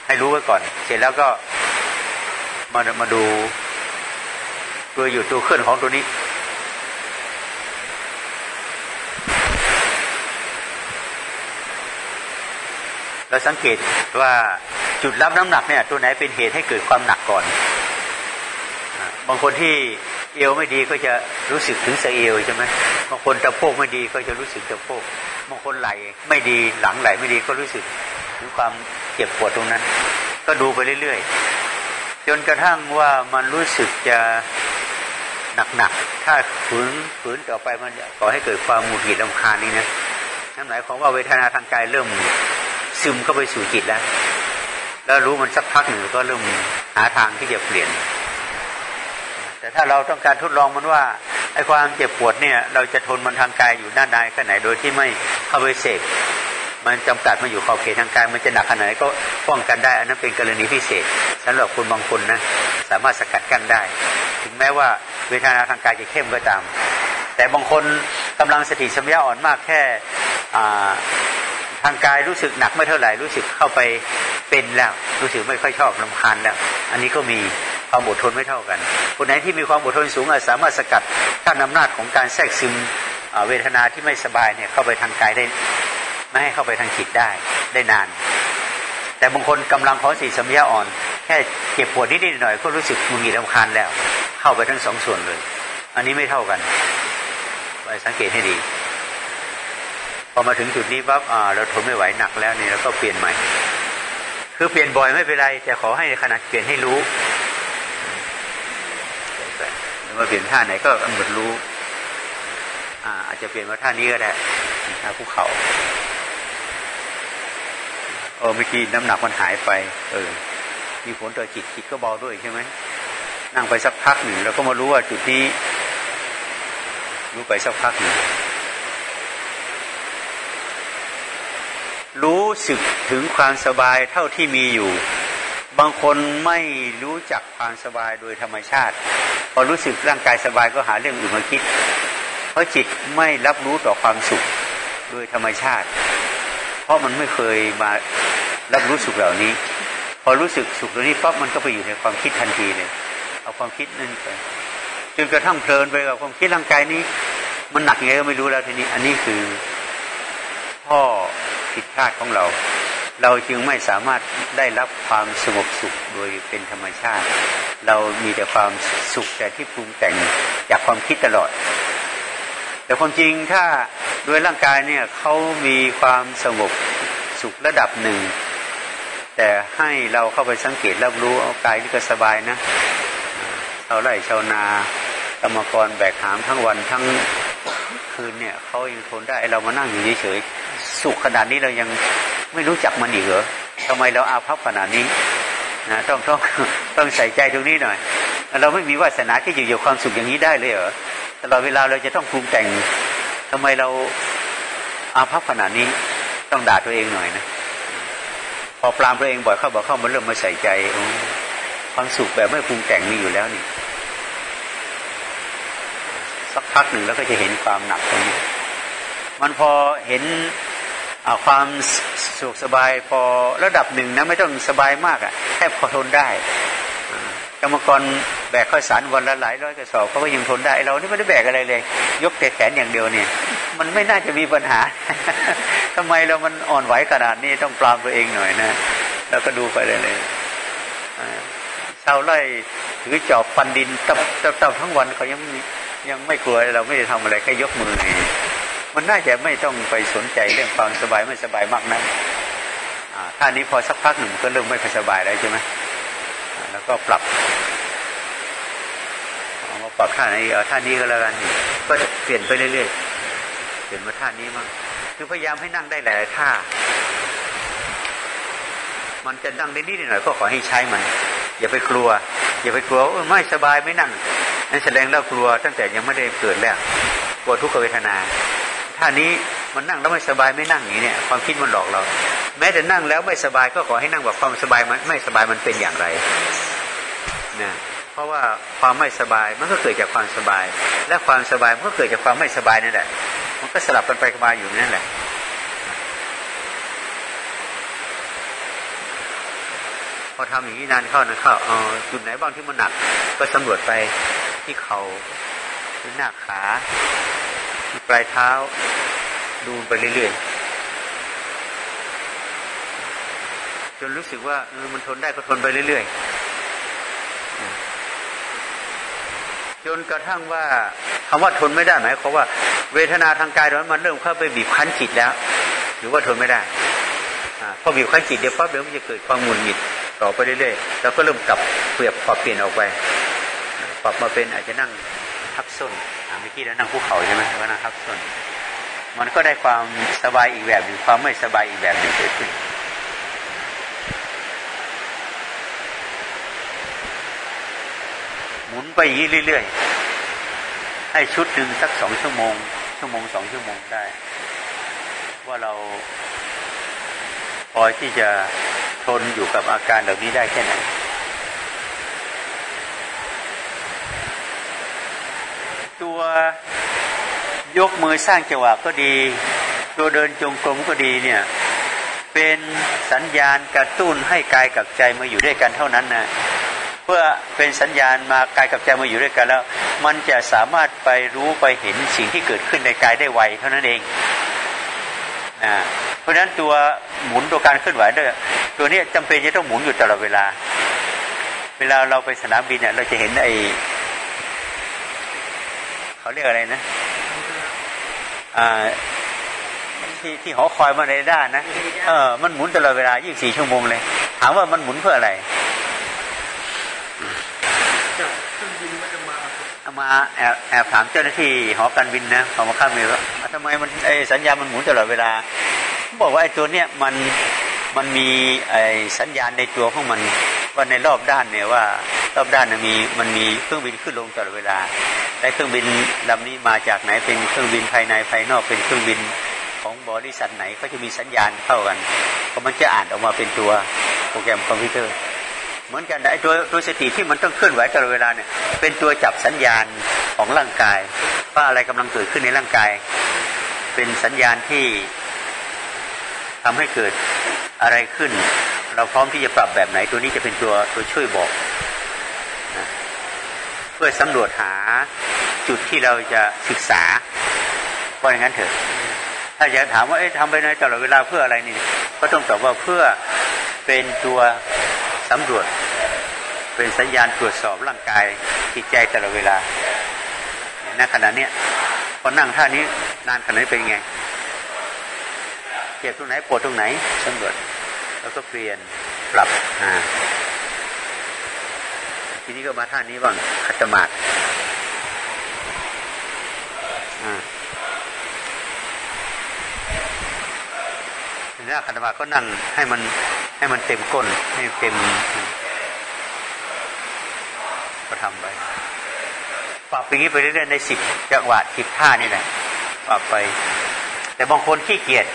Speaker 1: ให้รู้ไว้ก่อน เสร็จแล้วก็ มามาดูตัวอยู่ตัวเคลื่อนของตัวนี้ เราสังเกตว่าจุดรับน้ำหนักเนี่ย ตัวไหนเป็นเหตุให้เกิดความหนักก่อน บางคนที่เอวไม่ดีก็จะรู้สึกถึงสะเอวใช่ไหมบางคนตะโพกไม่ดีก็จะรู้สึกตะโพกบางคนไหลไม่ดีหลังไหลไม่ดีก็รู้สึกถึงความเจ็บปวดตรงนั้น ก็ดูไปเรื่อยๆ จนกระทั่งว่ามันรู้สึกจะหนักๆ ถ้าฝืนฝืนต่อไปมันก่อให้เกิดความหงุดหงิดลำคาญนี่นะนั่นหมายความว่าเวทนาทางกายเริ่มซึมเข้าไปสู่จิตแล้ว แล้วรู้มันสักพักหนึ่งก็เริ่มหาทางที่จะเปลี่ยน แต่ถ้าเราต้องการทดลองมันว่าไอ้ความเจ็บปวดเนี่ย เราจะทนมันทางกายอยู่ด้านใดแค่ไหนโดยที่ไม่เข้าไปเสพ มันจำกัดมาอยู่ขอบเขตทางกายมันจะหนักขนาดไหนก็ป้องกันได้ อันนั้นเป็นกรณีพิเศษสำหรับคนบางคนนะสามารถสกัดกั้นได้ ถึงแม้ว่าเวทนาทางกายจะเข้มก็ตาม แต่บางคนกำลังสติสัมยาอ่อนมากแค่ทางกายรู้สึกหนักไม่เท่าไหร่รู้สึกเข้าไปเป็นแล้วรู้สึกไม่ค่อยชอบลำคาญแล้ว อันนี้ก็มีความอดทนไม่เท่ากัน คนไหนที่มีความอดทนสูงอาจสามารถสกัดกั้นอำนาจของการแทรกซึมเวทนาที่ไม่สบายเนี่ยเข้าไปทางกายได้ ไม่ให้เข้าไปทางจิตได้ได้นาน แต่บางคนกำลังของสีสัมยาอ่อน แค่เจ็บปวดนิดๆหน่อยก็รู้สึกมึนหงิดรำคาญแล้ว เข้าไปทั้งสองส่วนเลย อันนี้ไม่เท่ากันไปสังเกตให้ดี พอมาถึงจุดนี้ปั๊บเราทนไม่ไหวหนักแล้วนี่เราก็เปลี่ยนใหม่ คือเปลี่ยนบ่อยไม่เป็นไรแต่ขอให้ขนาดเปลี่ยนให้รู้มาเปลี่ยนท่าไหนก็กำหนดรู้อ่าอาจจะเปลี่ยนมาท่านี้ก็ได้ท่าภูเขา เออเมื่อกี้น้ำหนักมันหายไป เออ มีผลต่อจิตจิตก็เบาด้วยใช่ไหมนั่งไปสักพักหนึ่งแล้วก็มารู้ว่าจุดนี้รู้ไปสักพักหนึ่งรู้สึกถึงความสบายเท่าที่มีอยู่ บางคนไม่รู้จักความสบายโดยธรรมชาติ พอรู้สึกร่างกายสบายก็หาเรื่องอื่นมาคิด เพราะจิตไม่รับรู้ต่อความสุขโดยธรรมชาติ ราะมันไม่เคยมารับรู้สุขเหล่านี้ พอรู้สึกสุขเหล่านี้ปั๊บมันก็ไปอยู่ในความคิดทันทีเลยเอาความคิดนั่นไปจนกระทั่งเพลินไปกับความคิดร่างกายนี้ มันหนักยังไงก็ไม่รู้แล้วทีนี้ อันนี้คือพ่อผิดพลาดของเรา เราจึงไม่สามารถได้รับความสงบสุขโดยเป็นธรรมชาติ เรามีแต่ความสุขแต่ที่ปรุงแต่งจากความคิดตลอด แต่ความจริงถ้าโดยร่างกายเนี่ยเขามีความสงบสุขระดับหนึ่ง แต่ให้เราเข้าไปสังเกตรับรู้เอากายที่ก็สบายนะชาวไร่ชาวนากรรมกรแบกหามทั้งวันทั้งคืนเนี่ยเขายังทนได้เรามานั่งอยู่เฉยๆสุขขนาดนี้เรายังไม่รู้จักมันอีกเหรอทำไมเราอาภัพขนาดนี้นะต้องต้องต้องใส่ใจตรงนี้หน่อย เราไม่มีวาสนาที่จะอยู่ความสุขอย่างนี้ได้เลยเหรอ ตลอดเวลาเราจะต้องปรุงแต่งทำไมเราอาภัพขนาดนี้ต้องด่าตัวเองหน่อยนะพอปรามตัวเองบ่อยเข้าบ่อยเข้ามันเริ่มมาใส่ใจความสุขแบบไม่ปรุงแต่งมีอยู่แล้วนี่สักพักหนึ่งแล้วก็จะเห็นความหนักตรงนี้มันพอเห็นความสุขสบายพอระดับหนึ่งนะไม่ต้องสบายมากอะ่ะแค่พอทนได้ กรรมกรแบกข้าวสารวันละหลายร้อยกระสอบเขาก็ยังทนได้เรานี่ไม่ได้แบกอะไรเลย ยกแต่แขนอย่างเดียวเนี่ย มันไม่น่าจะมีปัญหาทำไมเรามันอ่อนไหวขนาดนี้ต้องปรามตัวเองหน่อยนะแล้วก็ดูไปเลยเลยชาวไร่ถือจอบฟันดินตับตับทั้งวันเขายังยังไม่กลัวเราไม่ได้ทำอะไรแค่ยกมือมันน่าจะไม่ต้องไปสนใจเรื่องความสบายไม่สบายมากนักท่านี้พอสักพักหนึ่งก็เริ่มไม่สบายแล้วใช่ไหม แล้วก็ปรับเอามาปรับท่าไหนเอาท่านี้ก็แล้วกัน ก็จะเปลี่ยนไปเรื่อยๆเปลี่ยนมาท่านี้มั่งคือพยายามให้นั่งได้หลายท่า มันจะนั่งได้นิดหน่อยก็ขอให้ใช้มันอย่าไปกลัว อย่าไปกลัวไม่สบายไม่นั่งนั่นแสดงเรากลัวตั้งแต่ยังไม่ได้เกิดแล้วกลัวทุกขเวทนาท่านี้มันนั่งแล้วไม่สบายไม่นั่งอย่างนี้เนี่ยความคิดมันหลอกเรา แม้แต่นั่งแล้วไม่สบายก็ขอให้นั่งแบบความสบายมันไม่สบายมันเป็นอย่างไรนะเพราะว่าความไม่สบายมันก็เกิดจากความสบาย และความสบายมันก็เกิดจากความไม่สบายนั่นแหละ มันก็สลับกันไปมาอยู่นั่นแหละพอทำอย่างนี้นานเข้านะเข้าเออจุดไหนบ้างที่มันหนัก ก็สำรวจไปที่เขาที่หน้าขาที่ปลายเท้าดูไปเรื่อยๆ จนรู้สึกว่าเออมันทนได้ก็ทนไปเรื่อยๆจนกระทั่งว่าคำว่าทนไม่ได้หมายความว่าเวทนาทางกายนั้นมันเริ่มเข้าไปบีบคั้นจิตแล้ว หรือว่าทนไม่ได้พอบีบคั้นจิตเดี๋ยวปั๊บเดี๋ยวมันจะเกิดความหงุดหงิดต่อไปเรื่อยๆแล้วก็เริ่มกลับเปลี่ยนปรับเปลี่ยนออกไปปรับมาเป็นอาจจะนั่งทับส้นเมื่อกี้เรานั่งภูเขาใช่ไหมว่านั่งทับส้นมันก็ได้ความสบายอีกแบบหนึ่งความไม่สบายอีกแบบหนึ่งเกิดขึ้น มุนไปอย่างนี้เรื่อยๆให้ชุดหนึ่งสักสองชั่วโมง ชั่วโมงสองชั่วโมงได้ ว่าเราพอที่จะทนอยู่กับอาการเหล่านี้ได้แค่ไหนตัวยกมือสร้างจังหวะก็ดี ตัวเดินจงกรมก็ดีเนี่ย เป็นสัญญาณกระตุ้นให้กายกับใจมาอยู่ด้วยกันเท่านั้นนะ พื่อเป็นสัญญาณมากายกับใจมาอยู่ด้วยกันแล้ว มันจะสามารถไปรู้ไปเห็นสิ่งที่เกิดขึ้นในกายได้ไวเท่านั้นเองนะเพราะฉะนั้นตัวหมุนตัวการเคลื่อนไหวด้วยตัวนี้จำเป็นจะต้องหมุนอยู่ตลอดเวลา เวลาเราไปสนามบินเนี่ยเราจะเห็นไอเขาเรียกอะไรนะอ่าที่ที่หอคอยมาในด้านนะเออมันหมุนตลอดเวลา 24 ชั่วโมงเลย ถามว่ามันหมุนเพื่ออะไร มาแอบแอบถามเจ้าหน้าที่หอการบินนะของมาข้ามเมืองว่าทำไมมันไอสัญญาณมันหมุนตลอดเวลาบอกว่าไอตัวเนี้ยมันมันมีไอสัญญาณในตัวของมันว่าในรอบด้านเนี่ยว่ารอบด้านมีมันมีเครื่องบินขึ้นลงตลอดเวลาและเครื่องบินลำนี้มาจากไหนเป็นเครื่องบินภายในภายนอกเป็นเครื่องบินของบริษัทไหนก็จะมีสัญญาณเข้ากันก็มันจะอ่านออกมาเป็นตัวโปรแกรมคอมพิวเตอร์ เหมือนกันไอ้ตัวตัวสติที่มันต้องเคลื่อนไหวตลอดเวลาเนี่ยเป็นตัวจับสัญญาณของร่างกาย ว่าอะไรกำลังเกิดขึ้นในร่างกาย เป็นสัญญาณที่ทำให้เกิดอะไรขึ้น เราพร้อมที่จะปรับแบบไหน ตัวนี้จะเป็นตัวตัวช่วยบอกนะเพื่อสำรวจหาจุดที่เราจะศึกษาเพราะอย่างนั้นเถอะ ถ้าจะถามว่าเอ๊ะทำไปในตลอดเวลาเพื่ออะไรนี่ ก็ต้องตอบว่าเพื่อเป็นตัว สำรวจ เป็นสัญญาณตรวจสอบร่างกายจิตใจตลอดเวลาณขณะเนี้ยพอนั่งท่านี้นานขนาดนี้เป็นไงเจ็บตรงไหนปวดตรงไหนสำรวจแล้วก็เปลี่ยนปรับอ่าทีนี้ก็มาท่านี้บ้างขัดสมาธิอ่า ทีนี้ขัดสมาก็นั่งให้มันให้มันเต็มก้นให้เต็ม ก็ทำไปปรับอย่างนี้ไปเรื่อยๆในสิบจังหวะสิบท่านี่แหละปรับไป แต่บางคนขี้เกียจ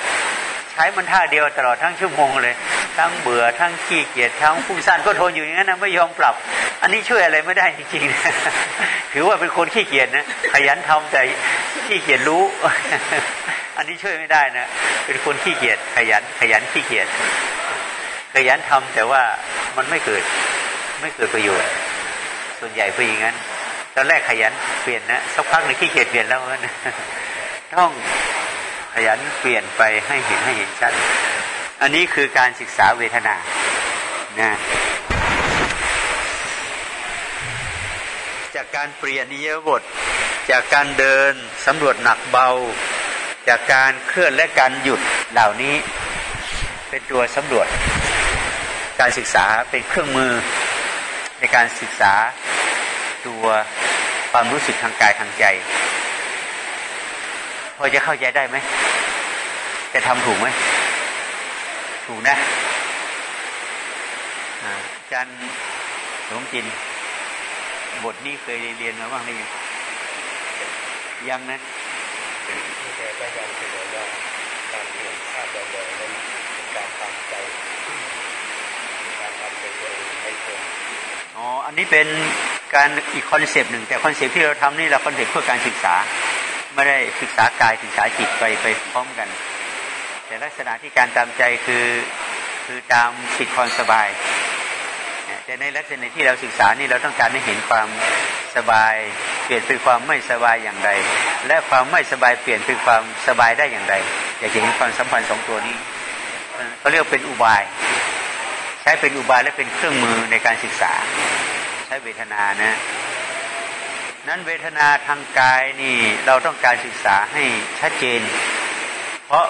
Speaker 1: ใช้มันท่าเดียวตลอดทั้งชั่วโมงเลย ทั้งเบื่อทั้งขี้เกียจทั้งฟุ้งซ่านก็ทนอยู่อย่างนั้นนะไม่ยอมปรับ อันนี้ช่วยอะไรไม่ได้จริงๆถือว่าเป็นคนขี้เกียจนะขยันทำแต่ขี้เกียจรู้ อันนี้ช่วยไม่ได้นะ เป็นคนขี้เกียจขยันขยันขี้เกียจขยันทำแต่ว่ามันไม่เกิด ไม่เกิดประโยชน์ ส่วนใหญ่เป็นอย่างนั้นตอนแรกขยันเปลี่ยนนะสักพักหนึ่งขี้เกียจเปลี่ยนแล้วนะต้องขยันเปลี่ยนไปให้เห็นให้เห็นชัด อันนี้คือการศึกษาเวทนานะจากการเปลี่ยนนิยบท จากการเดินสำรวจหนักเบา จากการเคลื่อนและการหยุดเหล่านี้เป็นตัวสำรวจ การศึกษาเป็นเครื่องมือในการศึกษาตัวความรู้สึกทางกายทางใจ พอจะเข้าใจได้ไหมจะทำถูกไหมถูกนะอาจารย์หลวงจิน บทนี้เคยเรียนมาบ้างหรือยังยังนะ
Speaker 2: ก็ยังเสนอว่าการเรียนภาพบ่อยๆนั้นเป็นการตามใจการทำใจตัวเองให้เป็น
Speaker 1: อ๋อ อันนี้เป็นการอีก concept หนึ่ง แต่ concept ที่เราทำนี่เรา concept เพื่อการศึกษา ไม่ได้ศึกษากายศึกษาจิตไปไปพร้อมกัน แต่ลักษณะที่การตามใจคือคือตามสิทธิความสบาย แต่ในลักษณะที่เราศึกษานี่เราต้องการให้เห็นความ สบาย เปลี่ยนเป็นความไม่สบายอย่างไร และความไม่สบายเปลี่ยนเป็นความสบายได้อย่างไร อยากจะเห็นความสัมพันธ์สองตัวนี้เขาเรียกเป็นอุบาย ใช้เป็นอุบายและเป็นเครื่องมือในการศึกษา ใช้เวทนานะ นั้นเวทนาทางกายนี่เราต้องการศึกษาให้ชัดเจน เพราะ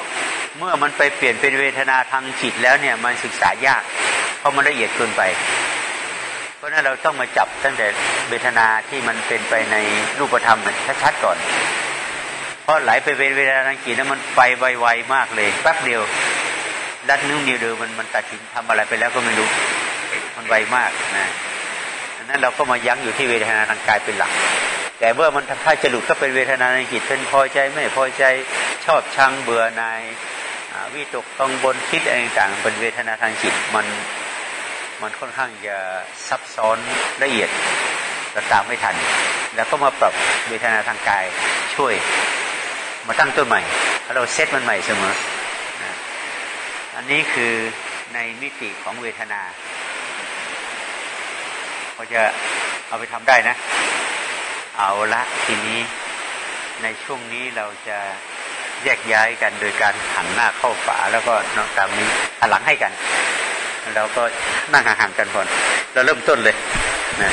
Speaker 1: เมื่อมันไปเปลี่ยนเป็นเวทนาทางจิตแล้วเนี่ยมันศึกษายาก เพราะมันละเอียดเกินไป เพราะนั้นเราต้องมาจับตั้งแต่ เวทนาที่มันเป็นไปในรูปธรรมชัดๆก่อน เพราะไหลไปเป็นเวทนาทางจิตนั้นมันไปไวๆมากเลยแป๊บเดียวดัดนิ้วเดียวเดียวมันมันตัดสินทำอะไรไปแล้วก็ไม่รู้มันไวมากนะดังนั้นเราก็มายั้งอยู่ที่เวทนาทางกายเป็นหลัก แต่เมื่อมันถ้าจะหลุดก็เป็นเวทนาในจิตเป็นพอใจไม่พอใจชอบชังเบื่อนายวิตกกังวลคิดอะไรต่างเป็นเวทนาทางจิตมันมันค่อนข้างจะซับซ้อนละเอียด เราตามไม่ทัน แล้วก็มาปรับเวทนาทางกายช่วยมาตั้งต้นใหม่เราเซตมันใหม่เสมออันนี้คือในมิติของเวทนาพอจะเอาไปทำได้นะ เอาละทีนี้ในช่วงนี้เราจะแยกย้ายกันโดยการหันหน้าเข้าฝาแล้วก็นอกจากนี้หันหลังให้กัน แล้วก็นั่งห่างๆกันก่อน เราเริ่มต้นเลยนะ